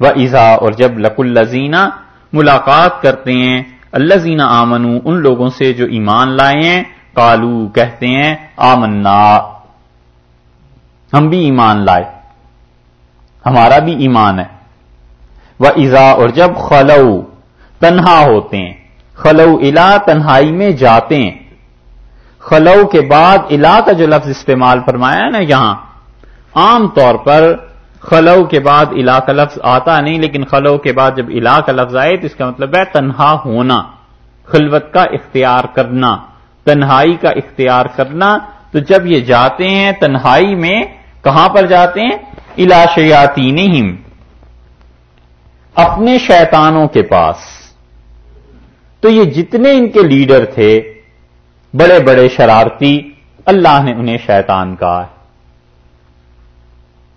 و ایزا اور جب لک الزینہ ملاقات کرتے ہیں اللہ زینہ آمنو ان لوگوں سے جو ایمان لائے ہیں کالو کہتے ہیں، آمنا۔ ہم بھی ایمان لائے۔ ہمارا بھی ایمان ہے۔ وہ ایزا اور جب خلو تنہا ہوتے ہیں۔ خلو الا تنہائی میں جاتے ہیں۔ خلو کے بعد الا کا جو لفظ استعمال فرمایا ہے نا یہاں، عام طور پر خلو کے بعد الا کا لفظ آتا نہیں، لیکن خلو کے بعد جب الا کا لفظ آئے تو اس کا مطلب ہے تنہا ہونا، خلوت کا اختیار کرنا، تنہائی کا اختیار کرنا۔ تو جب یہ جاتے ہیں تنہائی میں، کہاں پر جاتے ہیں؟ الا شیاتی اپنے شیطانوں کے پاس۔ تو یہ جتنے ان کے لیڈر تھے، بڑے بڑے شرارتی، اللہ نے انہیں شیطان کہا ہے۔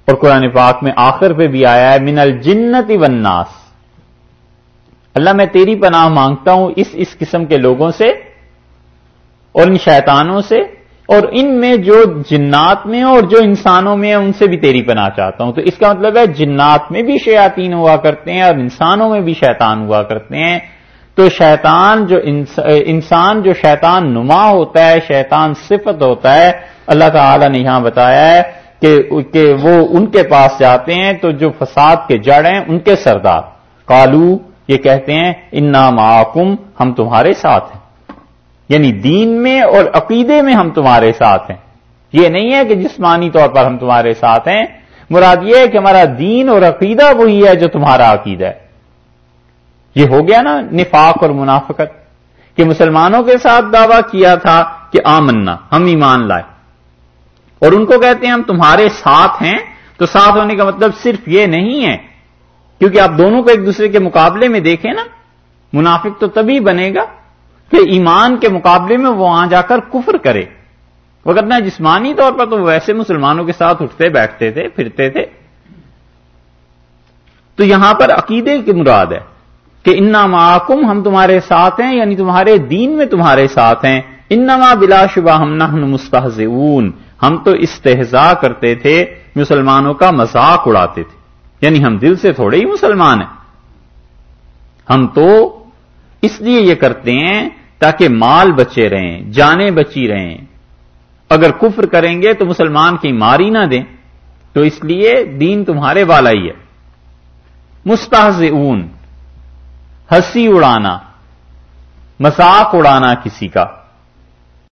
اور قرآن پاک میں آخر پہ بھی آیا ہے، من الجنت والناس۔ اللہ میں تیری پناہ مانگتا ہوں اس اس قسم کے لوگوں سے اور ان شیطانوں سے اور ان میں جو جنات میں اور جو انسانوں میں ان سے بھی تیری پناہ چاہتا ہوں۔ تو اس کا مطلب ہے، جنات میں بھی شیاطین ہوا کرتے ہیں اور انسانوں میں بھی شیطان ہوا کرتے ہیں۔ تو شیطان جو انسان جو شیطان نما ہوتا ہے، شیطان صفت ہوتا ہے، اللہ تعالی نے یہاں بتایا ہے کہ وہ ان کے پاس جاتے ہیں تو جو فساد کے جڑ ہیں ان کے سردار۔ کالو یہ کہتے ہیں، انا معکم ہم تمہارے ساتھ ہیں۔ یعنی دین میں اور عقیدے میں ہم تمہارے ساتھ ہیں۔ یہ نہیں ہے کہ جسمانی طور پر ہم تمہارے ساتھ ہیں۔ مراد یہ ہے کہ ہمارا دین اور عقیدہ وہی ہے جو تمہارا عقیدہ ہے۔ یہ ہو گیا نا نفاق اور منافقت، کہ مسلمانوں کے ساتھ دعویٰ کیا تھا کہ آمنا، ہم ایمان لائے۔ اور ان کو کہتے ہیں ہم تمہارے ساتھ ہیں، تو ساتھ ہونے کا مطلب صرف یہ نہیں ہے، کیونکہ آپ دونوں کو ایک دوسرے کے مقابلے میں دیکھیں نا، منافق تو تبھی بنے گا کہ ایمان کے مقابلے میں وہ وہاں جا کر کفر کرے۔ وقت نہ جسمانی طور پر تو ویسے مسلمانوں کے ساتھ اٹھتے بیٹھتے تھے، پھرتے تھے۔ تو یہاں پر عقیدے کی مراد ہے کہ انا معکم ہم تمہارے ساتھ ہیں یعنی تمہارے دین میں تمہارے ساتھ ہیں۔ انما بلا شبہ ہم نہ مستحزون ہم تو استحضا کرتے تھے، مسلمانوں کا مذاق اڑاتے تھے۔ یعنی ہم دل سے تھوڑے ہی مسلمان ہیں۔ ہم تو اس لیے یہ کرتے ہیں تاکہ مال بچے رہیں، جانیں بچی رہیں۔ اگر کفر کریں گے تو مسلمان کی ماری نہ دیں۔ تو اس لیے دین تمہارے والا ہی ہے۔ مستحز اون ہنسی اڑانا مساق اڑانا کسی کا۔